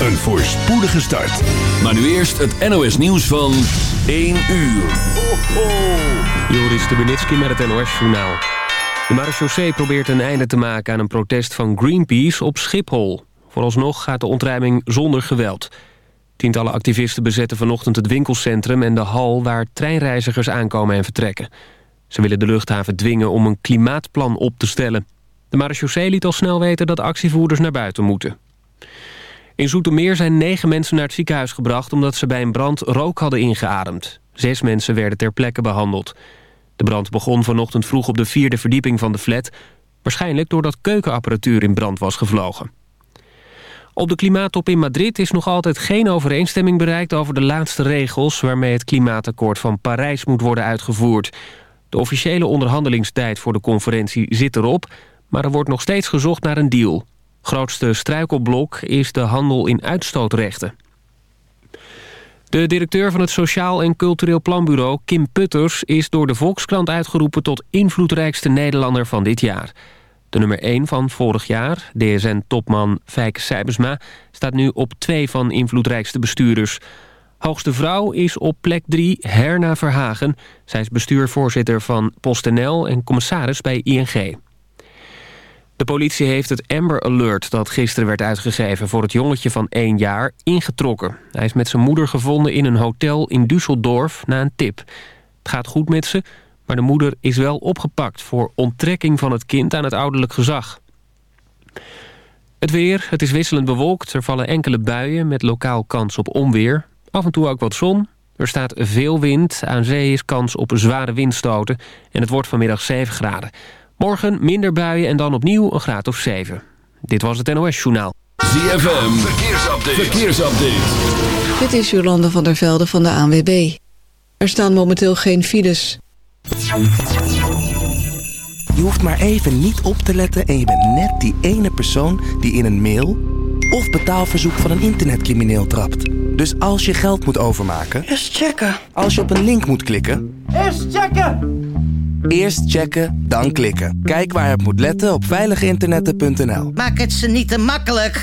een voorspoedige start. Maar nu eerst het NOS nieuws van 1 uur. Ho, ho. Joris Stubenitski met het NOS-journaal. De marechaussee probeert een einde te maken aan een protest van Greenpeace op Schiphol. Vooralsnog gaat de ontruiming zonder geweld. Tientallen activisten bezetten vanochtend het winkelcentrum en de hal... waar treinreizigers aankomen en vertrekken. Ze willen de luchthaven dwingen om een klimaatplan op te stellen. De marechaussee liet al snel weten dat actievoerders naar buiten moeten. In Zoetermeer zijn negen mensen naar het ziekenhuis gebracht... omdat ze bij een brand rook hadden ingeademd. Zes mensen werden ter plekke behandeld. De brand begon vanochtend vroeg op de vierde verdieping van de flat... waarschijnlijk doordat keukenapparatuur in brand was gevlogen. Op de klimaattop in Madrid is nog altijd geen overeenstemming bereikt... over de laatste regels waarmee het klimaatakkoord van Parijs moet worden uitgevoerd. De officiële onderhandelingstijd voor de conferentie zit erop... maar er wordt nog steeds gezocht naar een deal. Grootste struikelblok is de handel in uitstootrechten. De directeur van het Sociaal en Cultureel Planbureau, Kim Putters... is door de Volkskrant uitgeroepen tot invloedrijkste Nederlander van dit jaar. De nummer 1 van vorig jaar, DSN-topman Fijke Sijbersma... staat nu op 2 van invloedrijkste bestuurders. Hoogste vrouw is op plek 3 Herna Verhagen. Zij is bestuurvoorzitter van PostNL en commissaris bij ING. De politie heeft het Amber Alert dat gisteren werd uitgegeven... voor het jongetje van één jaar ingetrokken. Hij is met zijn moeder gevonden in een hotel in Düsseldorf na een tip. Het gaat goed met ze, maar de moeder is wel opgepakt... voor onttrekking van het kind aan het ouderlijk gezag. Het weer, het is wisselend bewolkt. Er vallen enkele buien met lokaal kans op onweer. Af en toe ook wat zon. Er staat veel wind. Aan zee is kans op zware windstoten. En het wordt vanmiddag 7 graden. Morgen minder buien en dan opnieuw een graad of 7. Dit was het NOS Journaal. ZFM, verkeersupdate. verkeersupdate. Dit is Jolande van der Velde van de ANWB. Er staan momenteel geen files. Je hoeft maar even niet op te letten en je bent net die ene persoon die in een mail of betaalverzoek van een internetcrimineel trapt. Dus als je geld moet overmaken... Eerst checken. Als je op een link moet klikken... Eerst checken! Eerst checken, dan klikken. Kijk waar het moet letten op veiliginternetten.nl. Maak het ze niet te makkelijk.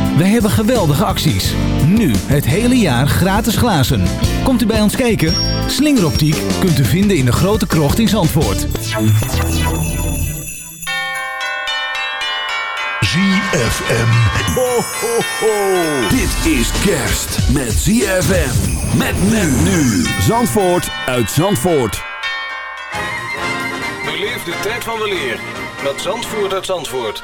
Wij hebben geweldige acties. Nu het hele jaar gratis glazen. Komt u bij ons kijken? Slingeroptiek kunt u vinden in de grote krocht in Zandvoort. ZFM. Ho, ho, ho. Dit is kerst met ZFM. Met men nu. Zandvoort uit Zandvoort. Beleef de tijd van weleer met Zandvoort uit Zandvoort.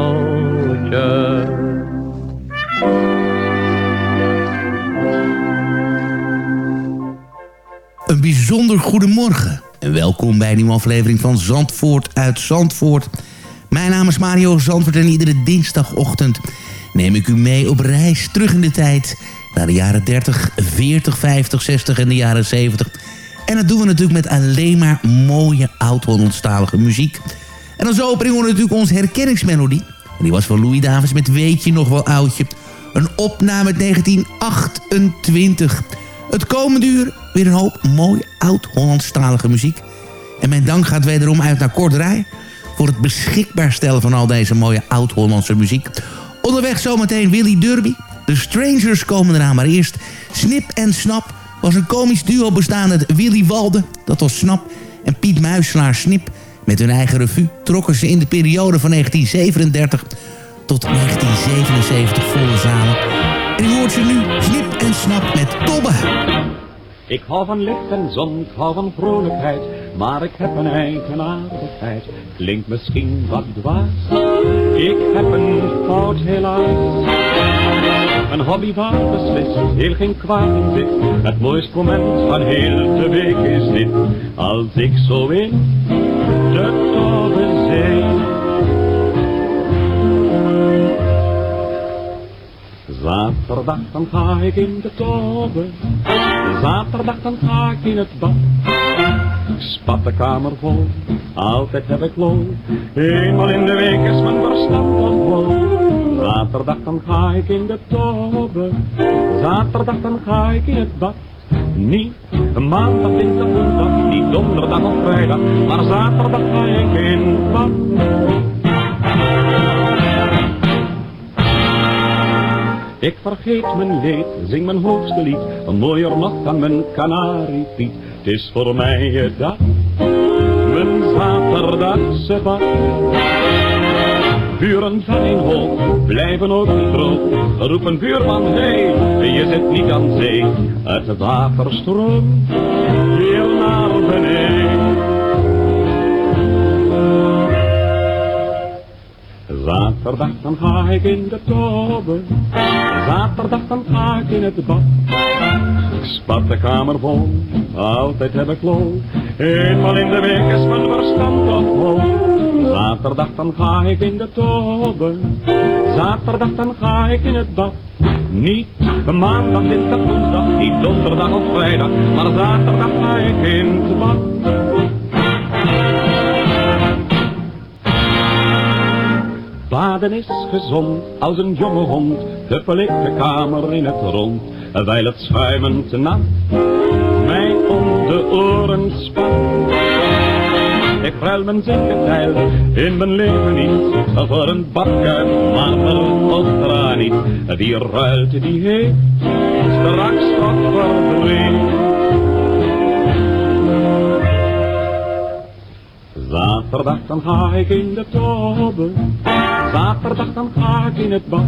Een bijzonder goedemorgen en welkom bij een nieuwe aflevering van Zandvoort uit Zandvoort. Mijn naam is Mario Zandvoort en iedere dinsdagochtend neem ik u mee op reis terug in de tijd... naar de jaren 30, 40, 50, 60 en de jaren 70. En dat doen we natuurlijk met alleen maar mooie oud-Hollandstalige muziek. En als opening we natuurlijk onze herkenningsmelodie. En die was van Louis Davids met Weet je nog wel oudje. Een opname uit 1928. Het komende uur weer een hoop mooi oud-Hollandstalige muziek. En mijn dank gaat wederom uit naar Korderij... voor het beschikbaar stellen van al deze mooie oud-Hollandse muziek. Onderweg zometeen Willy Derby. De Strangers komen eraan, maar eerst Snip en Snap... was een komisch duo bestaande uit Willy Walde, dat was Snap... en Piet Muiselaar Snip. Met hun eigen revue trokken ze in de periode van 1937 tot 1977 volle zalen. En u hoort ze nu Snip en Snap met Tobbe. Ik hou van licht en zon, ik hou van vrolijkheid. maar ik heb een eigenaardigheid. Klinkt misschien wat dwaas, ik heb een fout helaas. Een hobby waar beslist heel geen kwaad in zit. Het mooiste moment van heel de week is dit. Als ik zo in de Zaterdag dan ga ik in de Tobbe. Zaterdag dan ga ik in het bad. Ik spat de kamer vol, altijd heb ik lol. Eenmaal in de week is mijn verstand dan vol. Zaterdag dan ga ik in de tobbe. Zaterdag dan ga ik in het bad. Niet maandag, dinsdag, woensdag, niet donderdag of vrijdag, maar zaterdag ga ik in het bad. Ik vergeet mijn leed, zing mijn hoogste lied, een mooier nog dan mijn kanariepiet. Het is voor mij het dag, mijn zaterdagse bad. Buren van een hoop blijven ook droog. Roepen buurman, hé, hey, je zit niet aan zee. Het water stroomt heel naar beneden. Zaterdag dan ga ik in de tobbe. Zaterdag dan ga ik in het bad. Ik spat de kamer vol, altijd heb ik lol. Eenmaal in de week is mijn verstand toch vol. Zaterdag dan ga ik in de tobbe. Zaterdag dan ga ik in het bad. Niet maandag, dinsdag, woensdag, niet donderdag of vrijdag, maar zaterdag ga ik in het bad. Baden is gezond als een jonge hond, huppel ik de kamer in het rond, wijl het schuimend nat mij om de oren spat. Ik ruil mijn zekerheid in mijn leven niet, voor een bakkuip, marmer of graniet. Die ruilt, die heeft straks wat verdriet. Zaterdag dan ga ik in de tobbe, zaterdag dan ga ik in het bad.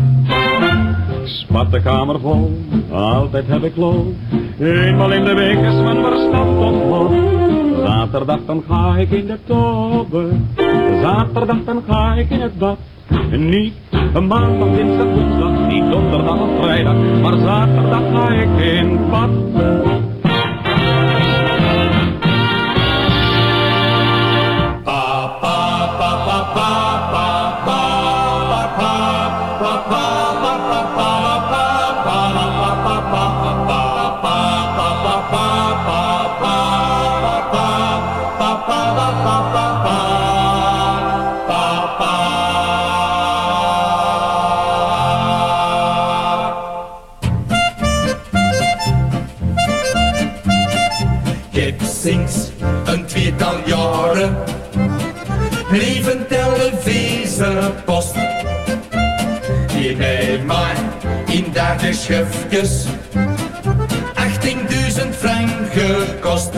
Spat de kamer vol, altijd heb ik lol. Eenmaal in de week is mijn verstand omhoog. Zaterdag dan ga ik in de tobbe, zaterdag dan ga ik in het bad. Niet een maandag, dinsdag, woensdag, niet donderdag of vrijdag, maar zaterdag ga ik in bad. Ik sinds een tweetal jaren. Leven televisiepost Die bij mij in derde schufjes 18.000 frank gekost.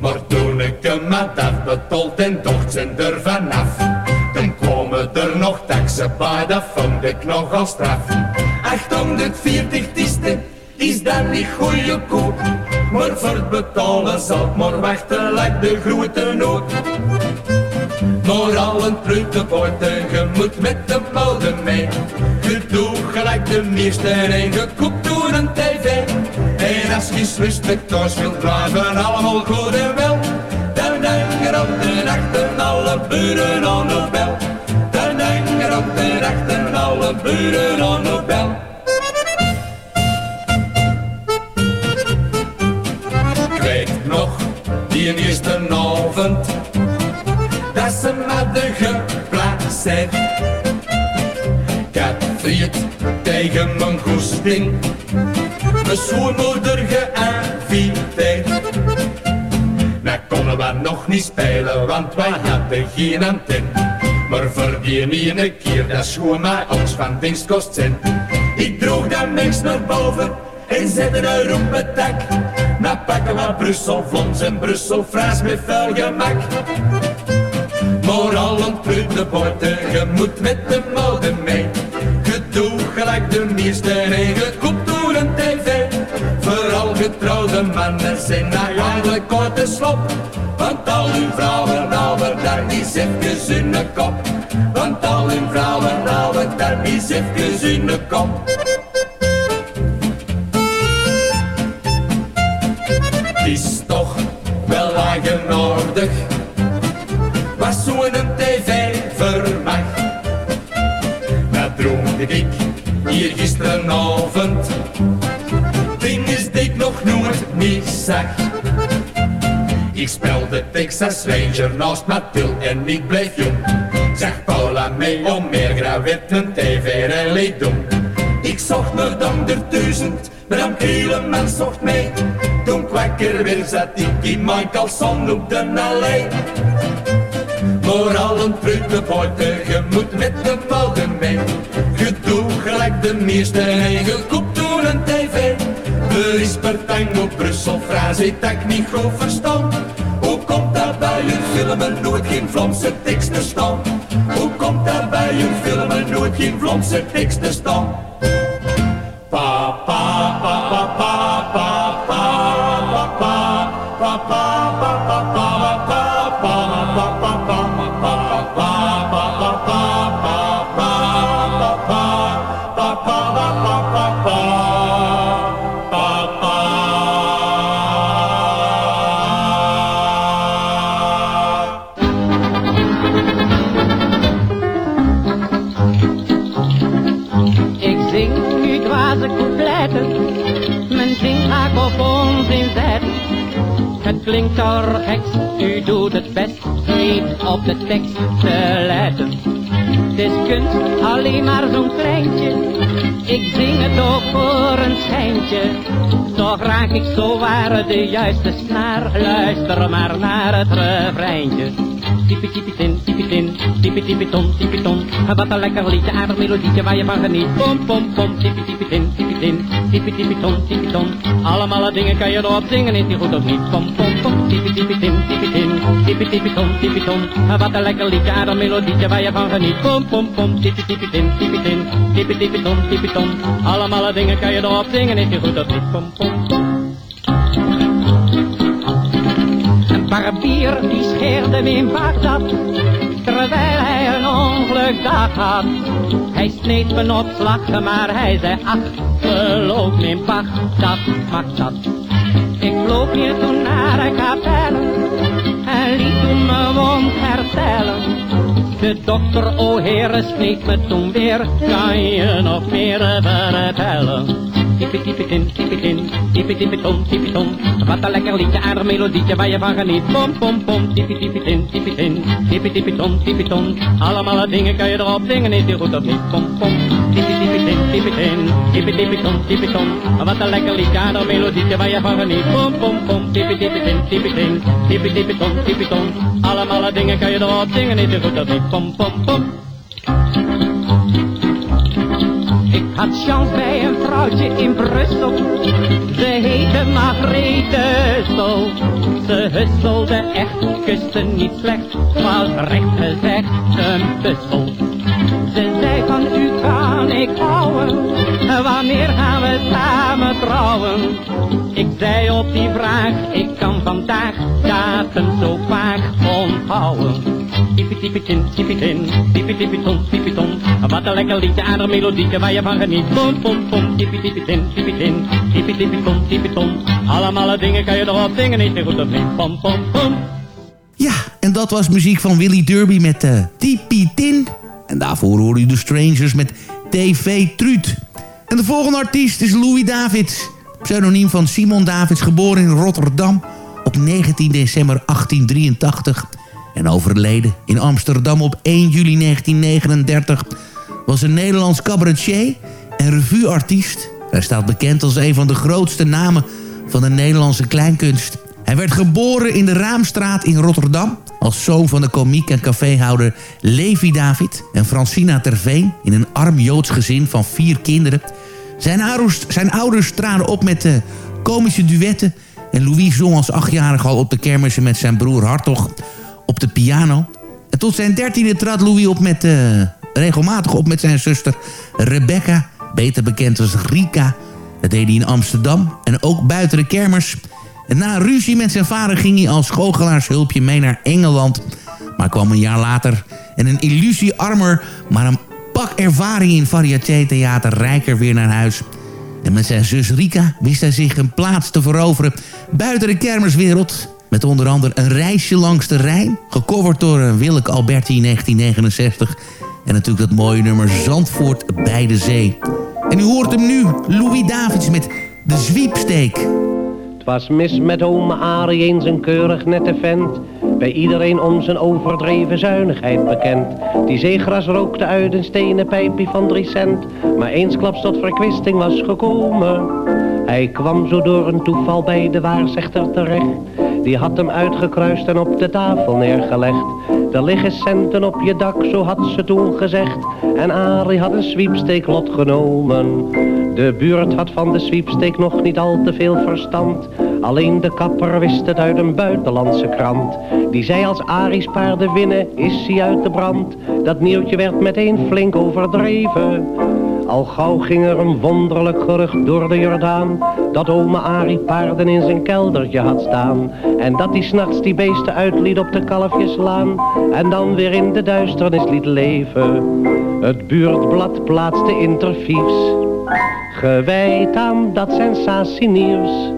Maar toen ik hem had afbetaald en docht zijn er vanaf. Dan komen er nog taxen bij, dat vond ik nogal straf. 840 tisten, is dat niet goeie koop maar voor betalen ik maar wachten, lijkt de grote nood. Maar al een pruttenpoorten, je moet met de mode mee. Je doet gelijk de meeste en je koopt door een tv. En als je rustig thuis wilt blijven, allemaal goed en wel. Dan hangen op de nachten alle buren aan de bel. Dan hangen op de nachten alle buren aan de bel. Geplaatst. Ik had vriend tegen mijn goesting, mijn schoonmoeder geïnviteerd. Nou konden we nog niet spelen, want wij hadden geen antenne. Maar voor die ene keer, dat schoon mij ons van dienst kost zijn. Ik droeg dat mens naar boven en zette er op het dak. Nou pakken we Brussel vlons en Brussel fraas met vuil gemak. Moralen, de borden, je moet met de mode mee. Gedoe gelijk de meester en gekoept door een tv. Vooral getrouwde mannen zijn na jaren korte slop. Want al uw vrouwen houden daar niet in de kop. Want al uw vrouwen houden daar niet in de kop. Ik hier gisteravond. Ding is ik nog nooit niet zag. Ik speelde Texas Ranger naast Mathilde en ik bleef jong. Zag Paula mee om meer gravetten tv-rally doen. Ik zocht nog dan der duizend, maar dan zocht mee. Toen kwakker weer zat ik in mijn kalson op de allee. Maar al een pruttenpoorten, je moet met de fouten mee. Doet gelijk de meeste en je koopt toen een tv. Er is per tango Brussel, frase dat ik niet goed verstaan. Hoe komt dat bij je filmen nooit geen Vlaamse teksten staan? Hoe komt dat bij je filmen nooit geen Vlaamse teksten staan? Klinkt er heks, u doet het best, niet op de tekst te letten. Het is kunst, alleen maar zo'n kleintje, ik zing het ook voor een schijntje. Toch raak ik zo waar de juiste snaar, luister maar naar het refreintje. Tipi tipi tin, tipi tin, tipi tipi tipi ton. Wat een lekker liedje, aardig melodietje waar je van geniet. Pom pom pom, tipi tipi tin, tipi tin, tipi tipi tipi ton. Allemaal dingen kan je erop zingen, is die goed of niet? Pom pom pom, tipi tipi tin, tipi tin, tipi tipi ton. Wat een lekker liedje, aardig melodietje waar je van geniet. Pom pom pom, tipi tipi tin, tipi tin, tipi tipi tipi ton. Allemaal dingen kan je erop zingen, is die goed of niet? Pom. Barbier die scheerde me in Bagdad, terwijl hij een ongelukdag had. Hij sneed me op slag, maar hij zei ach, geloof me in Bagdad, mag dat. Ik vloog hier toen naar de kapellen en liet toen mijn wond herstellen. De dokter, o heren, sneed me toen weer, kan je nog meer vertellen? Tipi tipi tin, tipi tin, tipi ton, tipi ton. Wat een lekker liedje, aardig melodietje waar je van geniet. Pom pom pom, tipi tipi tin, tipi tin, tipi tipi ton, tipi ton. Allemaal dingen kan je erop zingen, is die goed of niet? Pom pom, tipi tipi tin, tipi tin, tipi tipi ton, tipi ton. Wat een lekker liedje, aardig melodietje waar je van geniet. Pom pom pom, tipi tipi tin, tipi tin, tipi tipi ton, tipi ton. Allemaal dingen kan je erop zingen, is die goed of niet? Pom pom pom. Ik had chance bij een vrouwtje in Brussel. Ze heette Margrethe Sol. Ze husselde echt, kuste niet slecht, was recht gezegd een bussel. Ze zei van u kan ik houden, wanneer gaan we samen trouwen? Ik zei op die vraag, ik kan vandaag datum zo vaak onthouden. Tipi tipi tin, tipi tin, tipi tipi ton, tipi ton. Wat een lekker liedje, aardig melodietje waar je van geniet. Pom pom pom, tipi tipi tin, tipi tin, tipi tipi ton, tipi ton. Allemaal dingen kan je erop zingen, is die goed of niet? Pom pom pom. En dat was muziek van Willy Derby met uh, Tipi Tin. En daarvoor hoorde u de Strangers met TV Truut. En de volgende artiest is Louis Davids. Pseudoniem van Simon Davids, geboren in Rotterdam op 19 december 1883. En overleden in Amsterdam op 1 juli 1939. Was een Nederlands cabaretier en revueartiest. Hij staat bekend als een van de grootste namen van de Nederlandse kleinkunst. Hij werd geboren in de Raamstraat in Rotterdam... als zoon van de komiek en caféhouder Levi David... en Francina Terveen in een arm Joods gezin van vier kinderen. Zijn ouders, zijn ouders traden op met de komische duetten... en Louis zong als achtjarige al op de kermissen met zijn broer Hartog op de piano. En tot zijn dertiende trad Louis op met, eh, regelmatig op met zijn zuster Rebecca, beter bekend als Rika. Dat deed hij in Amsterdam en ook buiten de kermers. En na een ruzie met zijn vader ging hij als goochelaarshulpje mee naar Engeland. Maar kwam een jaar later en een illusie armer, maar een pak ervaring in variété-theater rijker weer naar huis. En met zijn zus Rika wist hij zich een plaats te veroveren buiten de kermerswereld. Met onder andere een reisje langs de Rijn, gecoverd door eh, Willeke Alberti in 1969. En natuurlijk dat mooie nummer Zandvoort bij de Zee. En u hoort hem nu, Louis Davids met De Zwiepsteek. Het was mis met ome Arie eens een keurig nette vent. Bij iedereen om zijn overdreven zuinigheid bekend. Die zeegras rookte uit een stenen pijpje van drie cent. Maar eensklaps tot verkwisting was gekomen. Hij kwam zo door een toeval bij de waarzegter terecht. Die had hem uitgekruist en op de tafel neergelegd. Er liggen centen op je dak, zo had ze toen gezegd. En Arie had een sweepsteeklot genomen. De buurt had van de sweepsteek nog niet al te veel verstand. Alleen de kapper wist het uit een buitenlandse krant. Die zei als Aries paarden winnen, is hij uit de brand. Dat nieuwtje werd meteen flink overdreven. Al gauw ging er een wonderlijk gerucht door de Jordaan Dat ome Arie paarden in zijn keldertje had staan. En dat hij s'nachts die beesten uitliet op de kalfjeslaan En dan weer in de duisternis liet leven. Het buurtblad plaatste interviews. Gewijd aan dat sensatienieuws.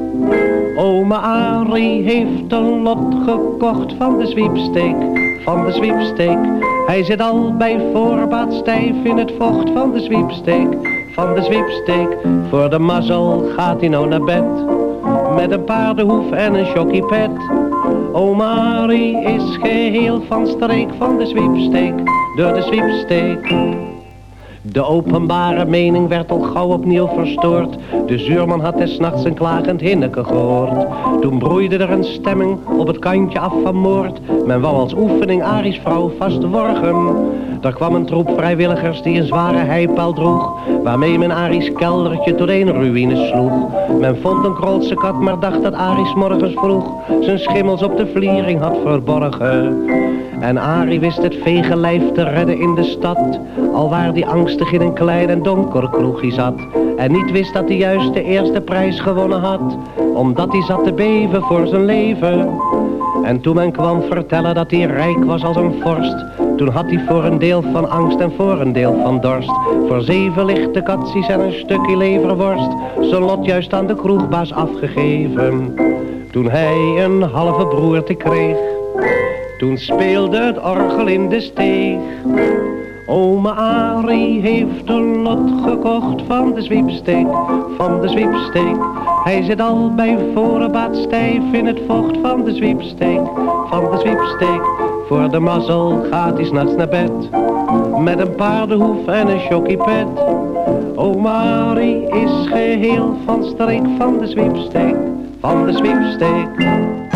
Ome Arie heeft een lot gekocht van de zwiepsteek, van de zwiepsteek. Hij zit al bij voorbaat stijf in het vocht van de zwiepsteek, van de zwiepsteek. Voor de mazzel gaat hij nou naar bed, met een paardenhoef en een chockiepet. Ome Arie is geheel van streek van de zwiepsteek, door de zwiepsteek. De openbare mening werd al gauw opnieuw verstoord. De zuurman had des nachts een klagend hinneke gehoord. Toen broeide er een stemming op het kantje af van moord. Men wou als oefening Aries vrouw vastworgen. Er kwam een troep vrijwilligers die een zware heipaal droeg. Waarmee men Aries keldertje tot een ruïne sloeg. Men vond een krolse kat, maar dacht dat Aries morgens vroeg zijn schimmels op de vliering had verborgen. En Arie wist het vege lijf te redden in de stad. Al waar die angstig in een klein en donker kroegje zat. En niet wist dat hij juist de eerste prijs gewonnen had. Omdat hij zat te beven voor zijn leven. En toen men kwam vertellen dat hij rijk was als een vorst. Toen had hij voor een deel van angst en voor een deel van dorst. Voor zeven lichte katsies en een stukje leverworst. Zijn lot juist aan de kroegbaas afgegeven. Toen hij een halve broerte kreeg. Toen speelde het orgel in de steeg. Ome Arie heeft een lot gekocht van de zwiepsteek, van de zwiepsteek. Hij zit al bij voorbaat stijf in het vocht van de zwiepsteek, van de zwiepsteek. Voor de mazzel gaat hij s'nachts naar bed, met een paardenhoef en een chockiepet. Ome Arie is geheel van streek van de zwiepsteek, van de zwiepsteek.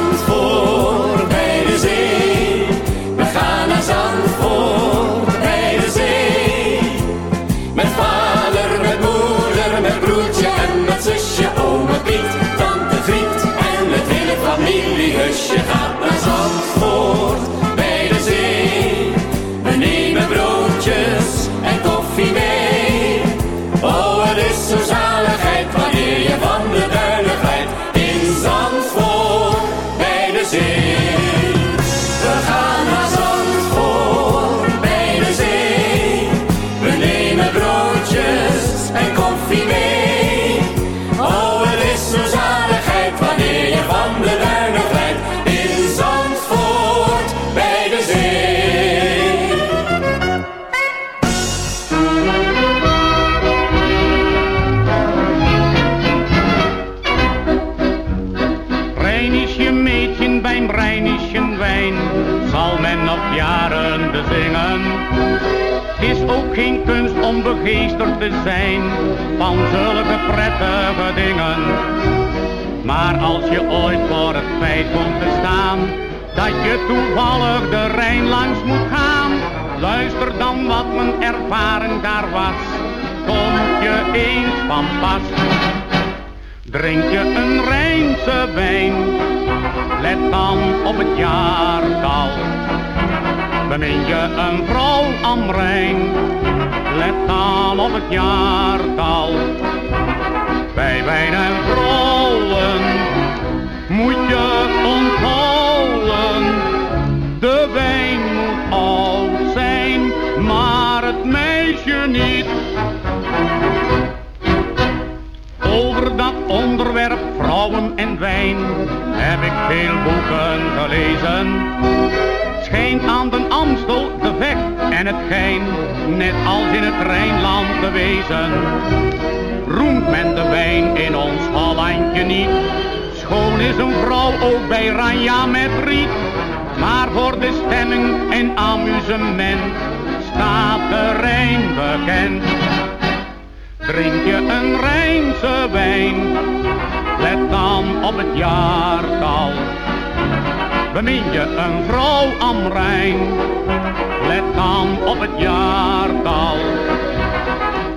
familiehusje gaat naar Zandvoort bij de zee. We nemen broodjes en koffie mee. Oh, het is zo zaligheid om begeesterd te zijn van zulke prettige dingen. Maar als je ooit voor het feit komt te staan dat je toevallig de Rijn langs moet gaan, luister dan wat mijn ervaring daar was. Komt je eens van pas. Drink je een Rijnse wijn, let dan op het jaartal. Bemin je een vrouw am Rijn, let dan op het jaartal. Bij wijn en vrouwen moet je onthouden, de wijn moet oud zijn, maar het meisje niet. Over dat onderwerp vrouwen en wijn heb ik veel boeken gelezen. Schijnt aan den Amstel, de Vecht en het Gein, net als in het Rijnland te wezen. Roemt men de wijn in ons Hollandje niet, schoon is een vrouw ook bij Ranja met riet. Maar voor de stemming en amusement staat de Rijn bekend. Drink je een Rijnse wijn, let dan op het jaartal. Bemin je een vrouw am Rijn, let dan op het jaartal.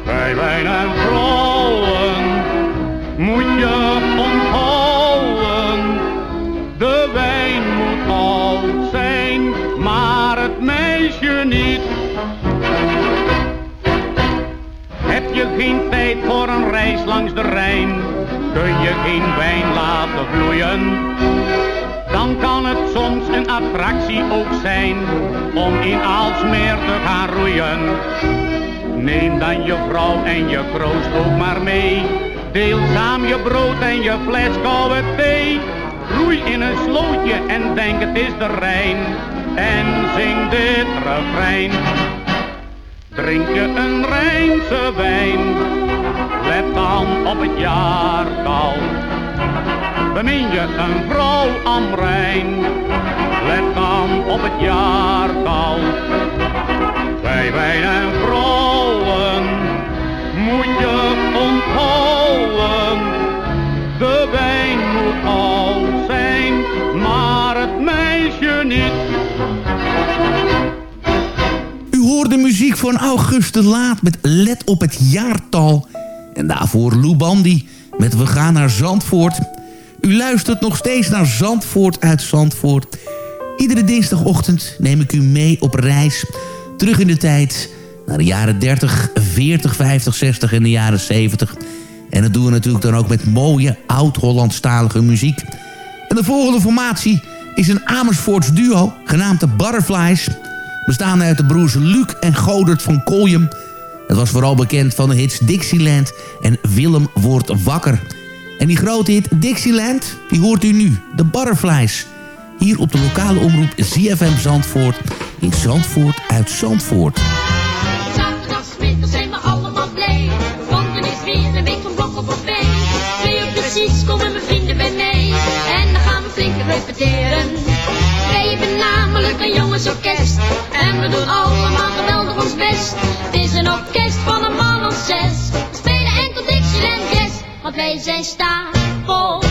Bij wijn en vrouwen moet je onthouden, de wijn moet oud zijn, maar het meisje niet. Heb je geen tijd voor een reis langs de Rijn? Kun je geen wijn laten vloeien? Dan kan het soms een attractie ook zijn om in Aalsmeer te gaan roeien. Neem dan je vrouw en je kroost ook maar mee. Deel samen je brood en je fles koude thee. Roei in een slootje en denk het is de Rijn. En zing dit refrein. Drink je een Rijnse wijn, let dan op het jaartal. Bemin je een vrouw am Rijn, let dan op het jaartal. Bij wijn en vrouwen moet je onthouden, de wijn moet oud zijn, maar het meisje niet. U hoorde muziek van August de Laat met Let op het jaartal. En daarvoor Lou Bandy met We gaan naar Zandvoort. U luistert nog steeds naar Zandvoort uit Zandvoort. Iedere dinsdagochtend neem ik u mee op reis. Terug in de tijd naar de jaren 30, 40, 50, 60 en de jaren 70. En dat doen we natuurlijk dan ook met mooie oud-Hollandstalige muziek. En de volgende formatie is een Amersfoorts duo, genaamd de Butterflies. Bestaande uit de broers Luc en Godert van Koljem. Het was vooral bekend van de hits Dixieland en Willem wordt wakker. En die grote hit Dixieland, die hoort u nu, de Butterflies. Hier op de lokale omroep ZFM Zandvoort in Zandvoort uit Zandvoort. Zaterdagmiddag zijn we allemaal blij, want dan is weer een week van blok op voorbij. Twee uur precies komen mijn vrienden bij mij, en dan gaan we flink repeteren. Wij hebben namelijk een jongensorkest, en we doen allemaal geweldig ons best. Het is een orkest van Jazz, want wij zijn stapel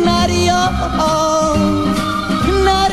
naar jou, naar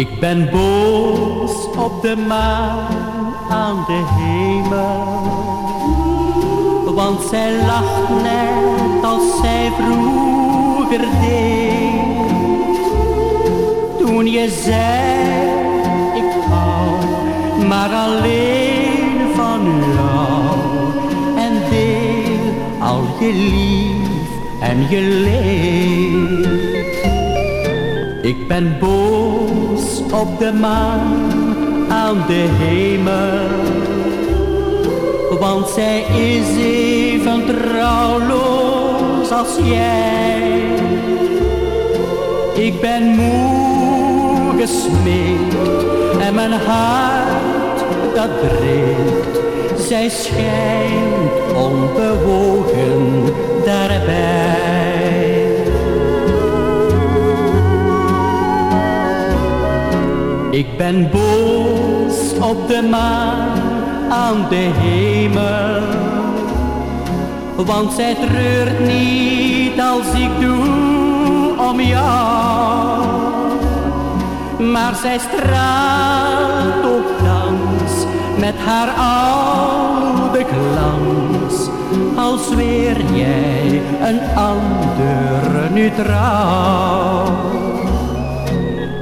Ik ben boos op de maan aan de hemel, want zij lacht net als zij vroeger deed. Je zei, ik hou maar alleen van jou en deel al je lief en je leed. Ik ben boos op de maan aan de hemel, want zij is even trouwloos als jij. Ik ben moe gesmeekt en mijn hart dat breekt. Zij schijnt onbewogen daarbij. Ik ben boos op de maan aan de hemel, want zij treurt niet als ik doe om jou. Maar zij straalt ook dans met haar oude glans, als weer jij een ander nu trouw.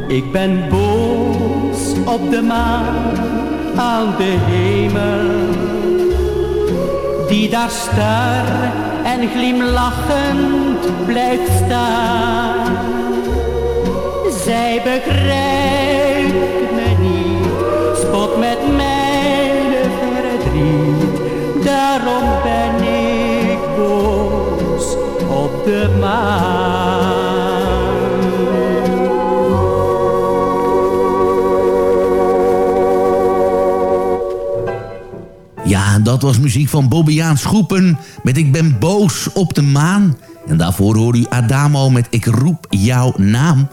Ik ben boos op de maan aan de hemel, die daar star en glimlachend blijft staan. Zij begrijpt me niet, spot met mijn verdriet, daarom ben ik boos op de maan. Ja, dat was muziek van Bobbejaan Schoepen met Ik ben boos op de maan. En daarvoor hoorde u Adamo met Ik roep jouw naam.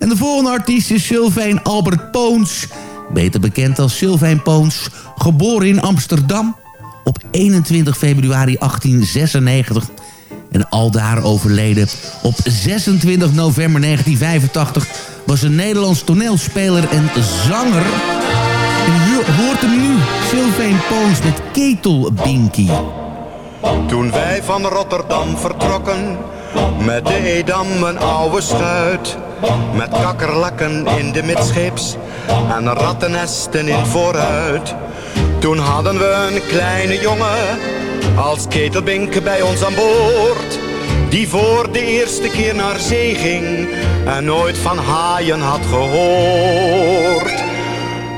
En de volgende artiest is Sylvain Albert Poons. Beter bekend als Sylvain Poons, geboren in Amsterdam op 21 februari 1896 en aldaar overleden op 26 november 1985... was een Nederlands toneelspeler en zanger. En hoort hem nu, Sylvain Poons met Ketelbinkie. Toen wij van Rotterdam vertrokken, met de Edam een oude schuit. Met kakkerlakken in de midscheeps en rattennesten in vooruit. Toen hadden we een kleine jongen als ketelbink bij ons aan boord. Die voor de eerste keer naar zee ging en nooit van haaien had gehoord.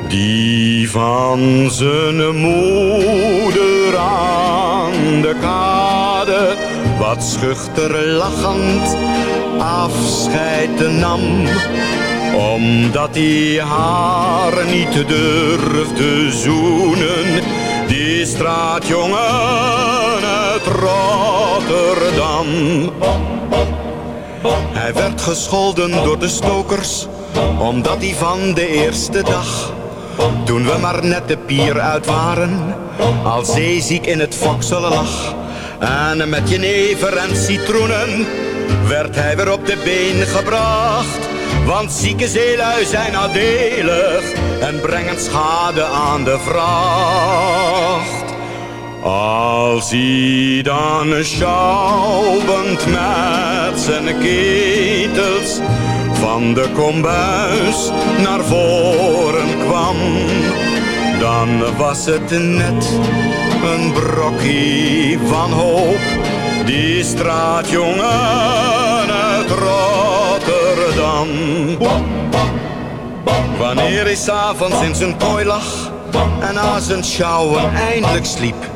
Die van zijn moeder aan de kade wat schuchter lachend afscheid nam. Omdat hij haar niet durfde zoenen, die straatjongen uit Rotterdam. Hij werd gescholden door de stokers, omdat hij van de eerste dag toen we maar net de pier uit waren, al zeeziek in het fokselen lag. En met jenever en citroenen werd hij weer op de been gebracht. Want zieke zeelui zijn nadelig en brengen schade aan de vracht. Als hij dan schouwend met zijn ketels van de kombuis naar voren kwam, dan was het net een brokje van hoop. Die straatjongen uit Rotterdam. Wanneer hij s'avonds in zijn kooi lag en na zijn sjouwen eindelijk sliep,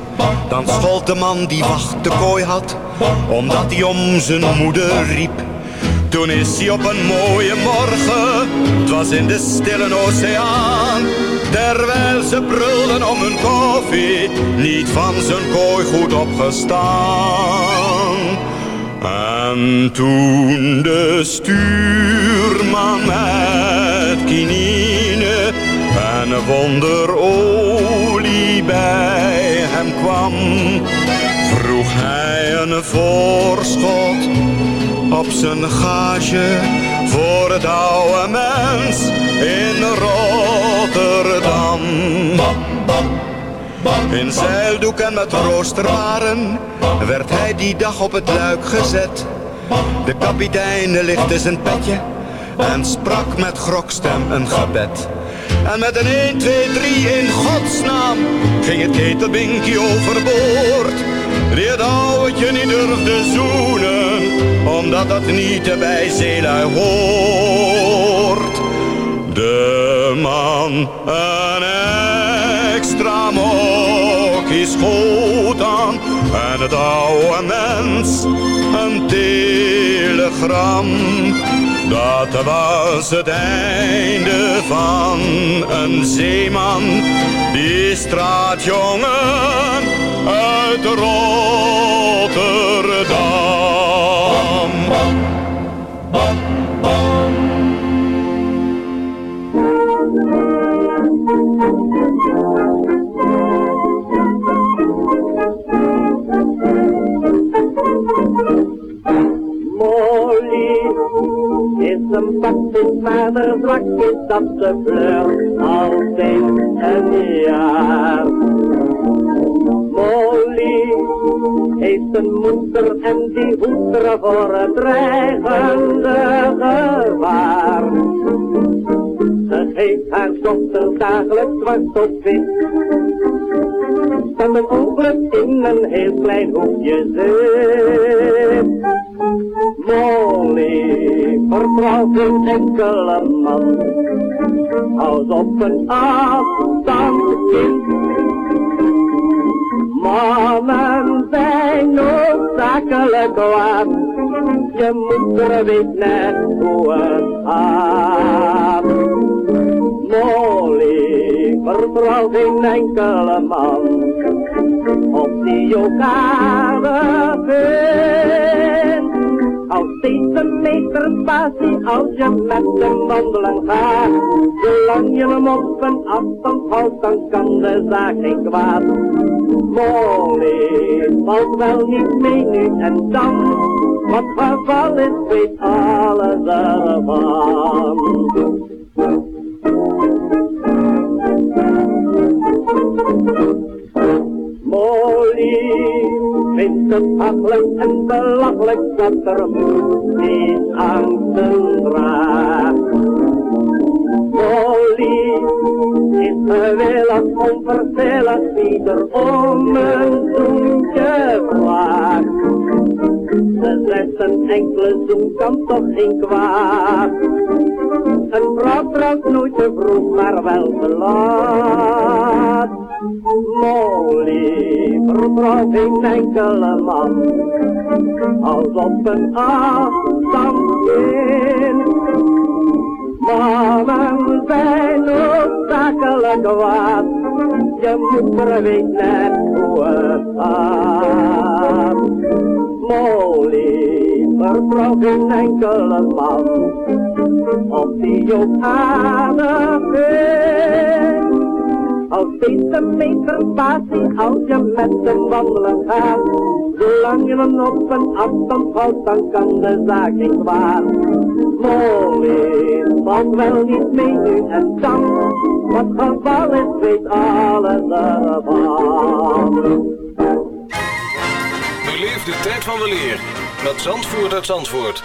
dan schold de man die wacht de kooi had, omdat hij om zijn moeder riep. Toen is hij op een mooie morgen, het was in de stille oceaan, terwijl ze brulden om hun koffie, niet van zijn kooi goed opgestaan. En toen de stuurman met kinine en wonderolie bij hem kwam, vroeg hij een voorschot op zijn gage voor het oude mens in Rotterdam. In zeildoek en met roosterwaren werd hij die dag op het luik gezet. De kapitein lichtte zijn petje en sprak met grokstem een gebed. En met een 1, 2, 3 in godsnaam ging het ketelbinkie overboord. Die het ouwtje niet durfde zoenen, omdat dat niet bij zeelui hoort. De man een extra mokkie schoot aan en het oude mens een telegram. Dat was het einde van een zeeman, die straatjongen uit Rotterdam. Molly is een bakvis, maar de zwak is dat ze flirt altijd een jaar. Molly heeft een moeder en die hoedt er voor het dreigende gevaar. Ze geeft haar dochter dagelijks zwart op wit. Van een ongeluk in een heel klein hoekje zit. Molly, vertrouw geen enkele man. Houd op een afstand. Mannen zijn noodzakelijk kwaad. Je moeder weet net hoe het gaat. Molly, vertrouw geen enkele man. Op die elkaar vindt. Steeds een meter spatie als je met hem wandelen gaat. Zolang je hem op een afstand houdt, dan kan de zaak geen kwaad. Molly valt wel niet mee nu en dan. Wat geval is, weet alles ervan. Molly vindt het hachelijk en belachelijk dat er moed niet angsten draagt. Is gewillig, onverschillig, wie er om een zoentje vraagt. Zegt een enkele zoen kan toch geen kwaad. Een vrouw trouwt nooit te vroeg, maar wel te laat. Molly, vertrouw geen enkele man, als op een afstand in. Mannen zijn noodzakelijk kwaad, je moeder weet net hoe het gaat. Molly, vertrouw geen enkele man, op die ook aardig vindt. Al steeds een meter spatie als je met hem wandelen gaat. Zolang je hem op een afstand houdt, dan kan de zaak niet kwaad. Molly valt wel niet mee nu en dan. Wat geval is, weet alles ervan. Beleef de tijd van weleer met Zandvoort uit Zandvoort.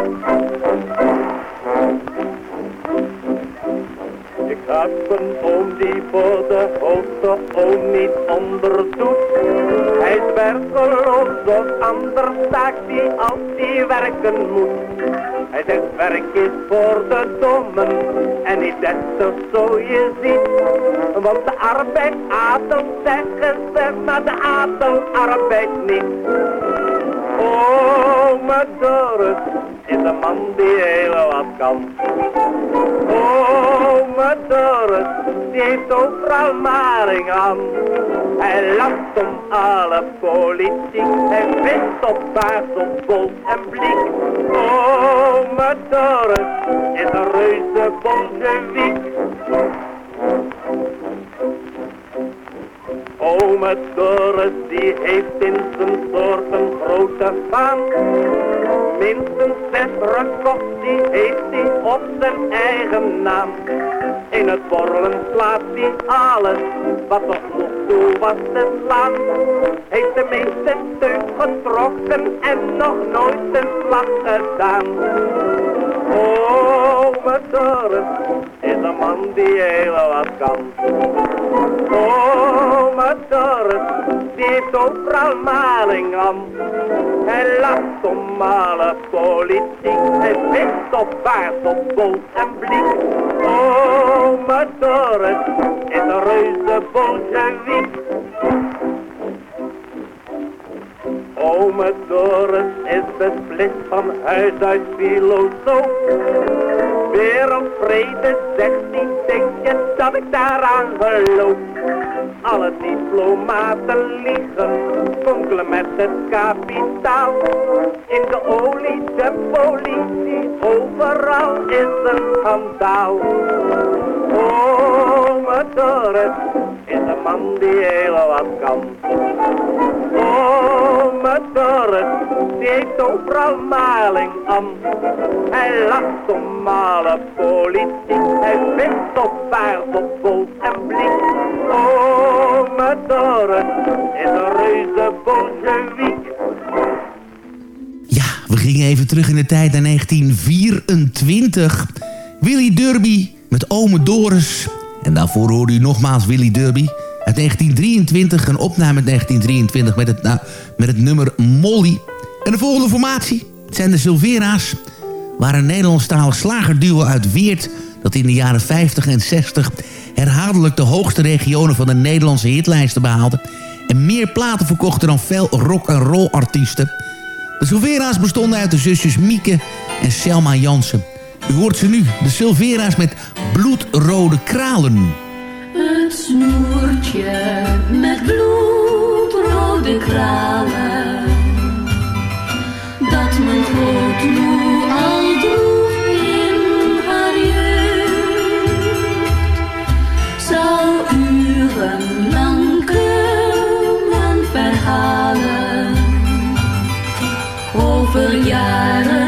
Ik heb een oom die voor de hoogste oom niet onderdoet. Hij is werkeloos of anders staakt hij als hij werken moet. Hij zegt werk is voor de dommen en niet dat zo je ziet. Want de arbeid adelt zeggen ze, maar de arbeidt niet. Ome Doris is een man die heel wat kan. Ome Doris, die heeft overal maring aan. Hij lacht om alle politiek, hij wist op paard, op bol en blik. Ome Doris is een reuze bolsjewiek. Ome Doris die heeft in zijn soort een grote baan. Minstens zes records die heeft hij op zijn eigen naam. In het borrelen slaat hij alles wat tot nog toe was te slaan. Heeft de meeste teug getrokken en nog nooit een slag gedaan. Ome Doris is een man die heel wat kan. Ome Doris, die heeft overal maling aan. Hij lacht om alle politiek, hij wist op paard, op bol en blik. Ome Doris is een reuze bolsjewiek. Ome Doris is beslist van huis uit filosoof. Wereldvrede zegt hij, denk dat ik daaraan geloof? Alle diplomaten liegen, fonkelen met het kapitaal. In de olie, de politie, overal is een schandaal. Ome Doris is een man die heel wat kan. Die heeft overal maling aan. Hij lacht om alle politiek, hij wint op paard, op bol en blik. Ome Doris is een reuze bolsjewiek. We gingen even terug in de tijd naar 1924. Willy Derby met Ome Doris. En daarvoor hoorde u nogmaals Willy Derby. Uit 1923, een opname uit 1923 met het, met het nummer Molly. En de volgende formatie zijn de Silvera's. Waren een Nederlandstalig slagerduo uit Weert... dat in de jaren 50 en 60 herhaaldelijk de hoogste regionen van de Nederlandse hitlijsten behaalde... en meer platen verkochten dan veel rock-and-roll artiesten... De Silvera's bestonden uit de zusjes Mieke en Selma Jansen. U hoort ze nu, de Silvera's met bloedrode kralen. Het snoertje met bloedrode kralen. Dat mijn grootmoe al droeg in haar jeugd. Zou urenlang kunnen verhalen. Over jaren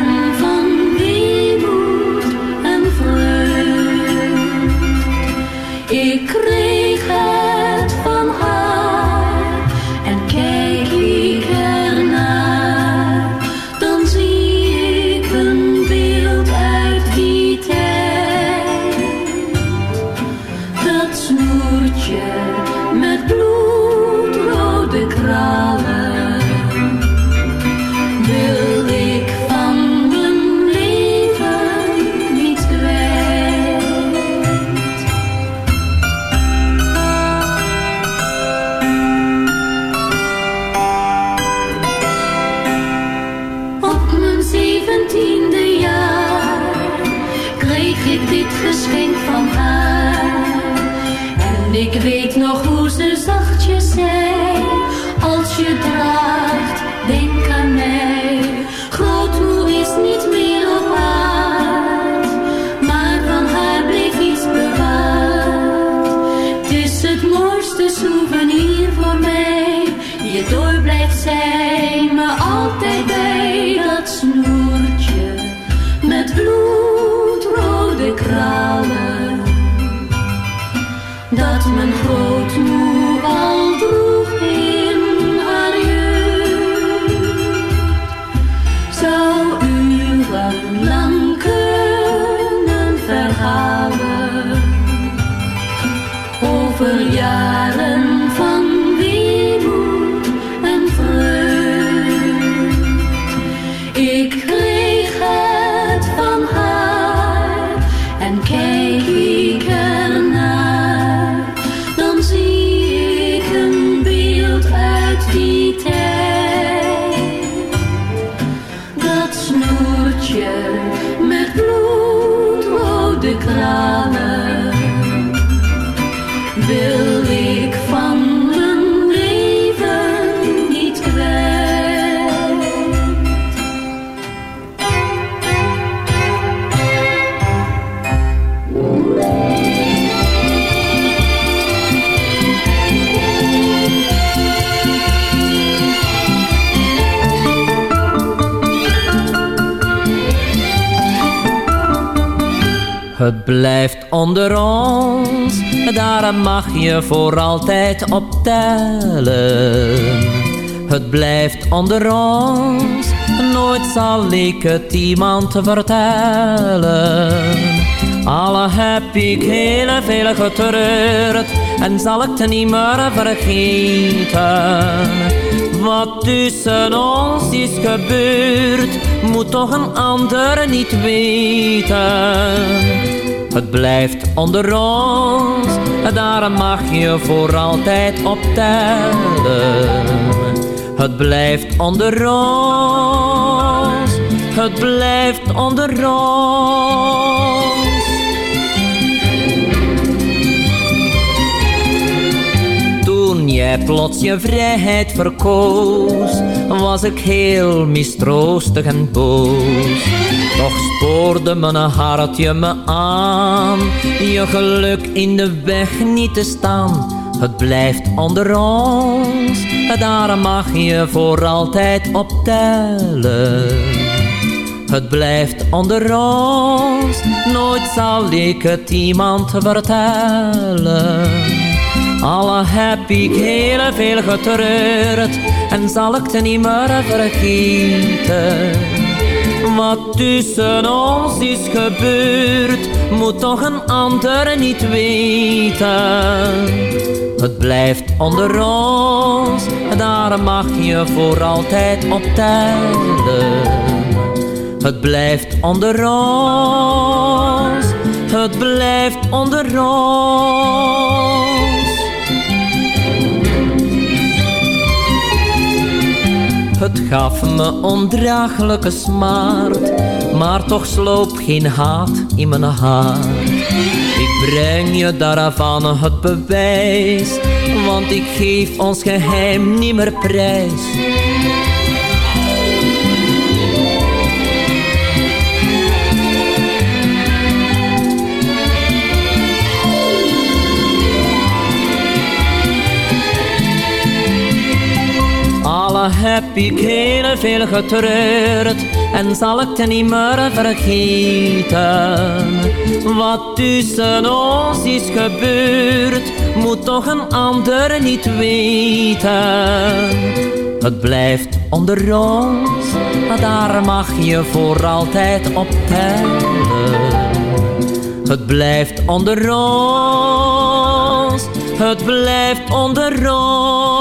mooiste souvenir voor mij. Die het door blijft zijn. Blijft onder ons, daar mag je voor altijd op tellen. Het blijft onder ons, nooit zal ik het iemand vertellen. Alle heb ik heel veel getreurd en zal ik het niet meer vergeten. Wat tussen ons is gebeurd, moet toch een ander niet weten. Het blijft onder ons, daar mag je voor altijd op tellen. Het blijft onder ons, het blijft onder ons. Toen jij plots je vrijheid verkoos, was ik heel mistroostig en boos. Toch spoorde mijn hartje me aan, je geluk in de weg niet te staan. Het blijft onder ons, daar mag je voor altijd op tellen. Het blijft onder ons, nooit zal ik het iemand vertellen. Alle heb ik heel veel getreurd en zal ik het niet meer vergeten. Wat tussen ons is gebeurd, moet toch een ander niet weten. Het blijft onder ons, daar mag je voor altijd op tellen. Het blijft onder ons, het blijft onder ons. Het gaf me ondraaglijke smart, maar toch sloop geen haat in mijn hart. Ik breng je daarvan het bewijs, want ik geef ons geheim niet meer prijs. Heb ik heel veel getreurd en zal ik het niet meer vergeten. Wat tussen ons is gebeurd, moet toch een ander niet weten. Het blijft onder ons, daar mag je voor altijd op tellen. Het blijft onder ons, het blijft onder ons.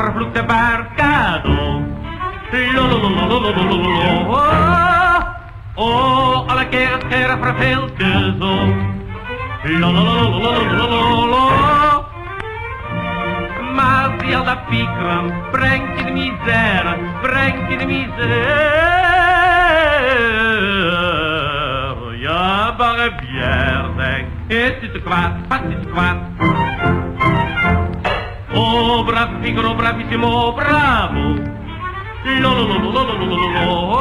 Vervloekte barcado. Lololololololololo. Oh, alle keer het keer verveelt je zo. Lolololololololo. Maar zie al dat piekeren, brengt je de misère, brengt je de misère. Ja, barre bière, zeg, is het te kwaad, wat is te kwaad? bravissimo, brav, piccolo, bravissimo, bravo. Lolololololololo.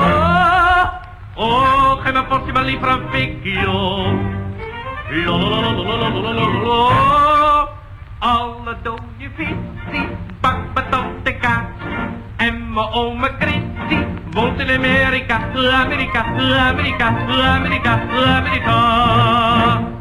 Oh, che ma forse balli fra vecchio. Lolololololololo. Alle doni visie, bak tante kaas. Emma mijn oma Christie woont in Amerika, Amerika, Amerika, Amerika, Amerika.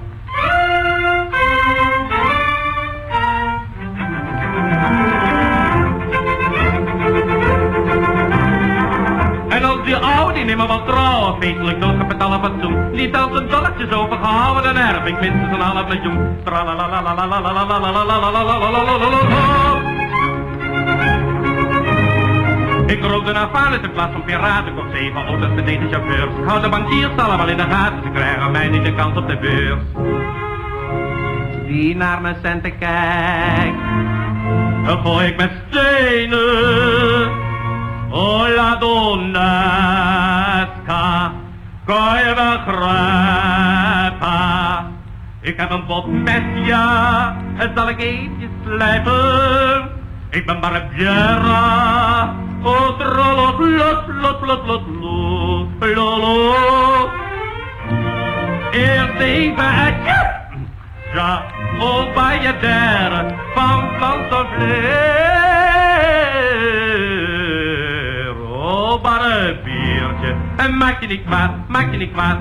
Wat trouw, feestelijk nog met alle fatsoen, niet als een dolletjes overgehouden, erf ik minstens een half miljoen. Ik rookte naar Valis in plaats van piraten, kocht zeven auto's met deze chauffeurs. Ik hou de bankiers allemaal in de gaten, ze krijgen mij niet de kans op de beurs. Wie naar mijn centen kijkt, dan gooi ik met stenen. Oh la donnesca, kan je begrijpen? Ik heb een bot met ja, en zal ik eentje slijpen. Ik ben barbiera, Oh, trollo, lot, lot, lot, lot, lot, lolo. Eerst even het ja, oh, bij je van. Oh, maar biertje, en maak je niet kwaad, maak je niet kwaad.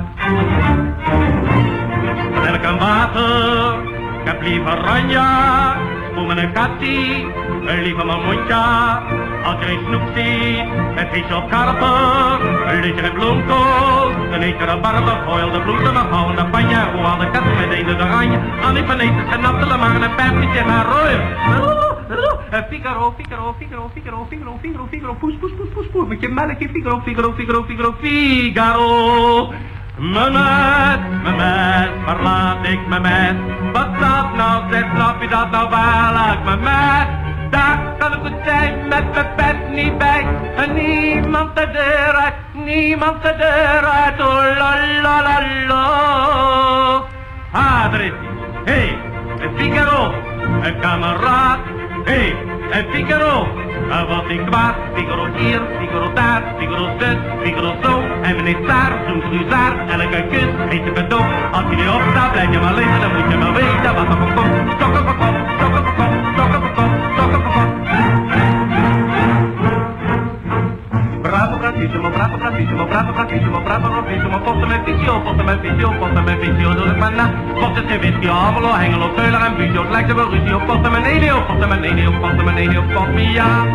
Melk en water, ik heb liever ranja, voor mijn kattie, liever mijn mondja. Als je een snoep ziet, een vis of karper, een liter en bloemkool, een eter en barber, gooi de bloed en een gouden de panja, hoe al de katten met een de oranje, aan die planeten zijn nattelen, maar een pijpje gaan rooien. Figaro, Figaro, Figaro, Figaro, Figaro, Figaro, Figaro, poes, poes, poes, poes, poes, met je melkje, Figaro, Figaro, Figaro, Figaro, Figaro. Mijn meid, mijn meid, waar laat ik mijn meid? Wat dat nou, zeg, snap je dat nou waarlijk, mijn meid? Daar kan ik goed zijn met mijn pet niet bij. En niemand de deur uit, niemand de deur uit. Oh la la la la. Ah, daar is hij. Hé, hey, een Figaro, een kameraad. Hey, een Figaro. Uh, wat ik kwaad, Figaro hier, Figaro daar, Figaro zus, Figaro zo. En meneer Saar, zo'n cruzaar, elke kus heet een cadeau. Als je niet opstaat, blijf je maar liggen, dan moet je maar weten wat er komt. Stokken Bravissimo, bravo bravissimo, bravo bravissimo, bravo bravissimo, posto met visio, posto met visio, posto met visio, doe ik maar na. Posto se whisky, Havelo, Hengelo, Teuler en Buzio, het lijkt er wel ruzie op, posto met Nelio, posto met Nelio, posto met Nelio, pot me ja.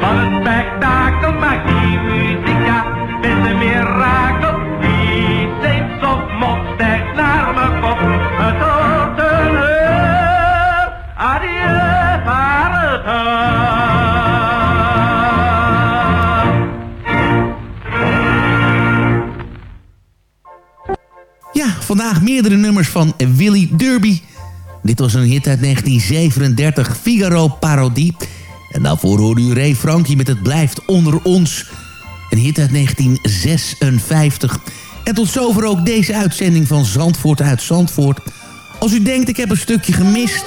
Wat een spektakel maakt die muziek, ja, is een mirakel. Wie vandaag meerdere nummers van Willy Derby. Dit was een hit uit 1937, Figaro Parodie. En daarvoor hoorde u Ray Frankie met Het Blijft Onder Ons. Een hit uit 1956. En tot zover ook deze uitzending van Zandvoort uit Zandvoort. Als u denkt ik heb een stukje gemist...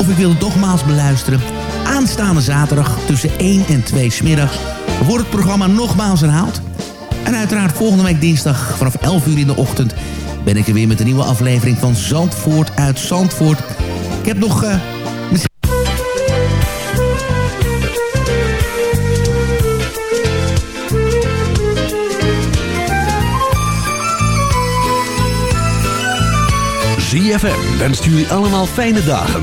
of ik wil het nogmaals beluisteren... aanstaande zaterdag tussen 1 en 2 smiddags... wordt het programma nogmaals herhaald. En uiteraard volgende week dinsdag vanaf 11 uur in de ochtend... ben ik er weer met een nieuwe aflevering van Zandvoort uit Zandvoort. Ik heb nog... Uh, ZFM wenst jullie allemaal fijne dagen.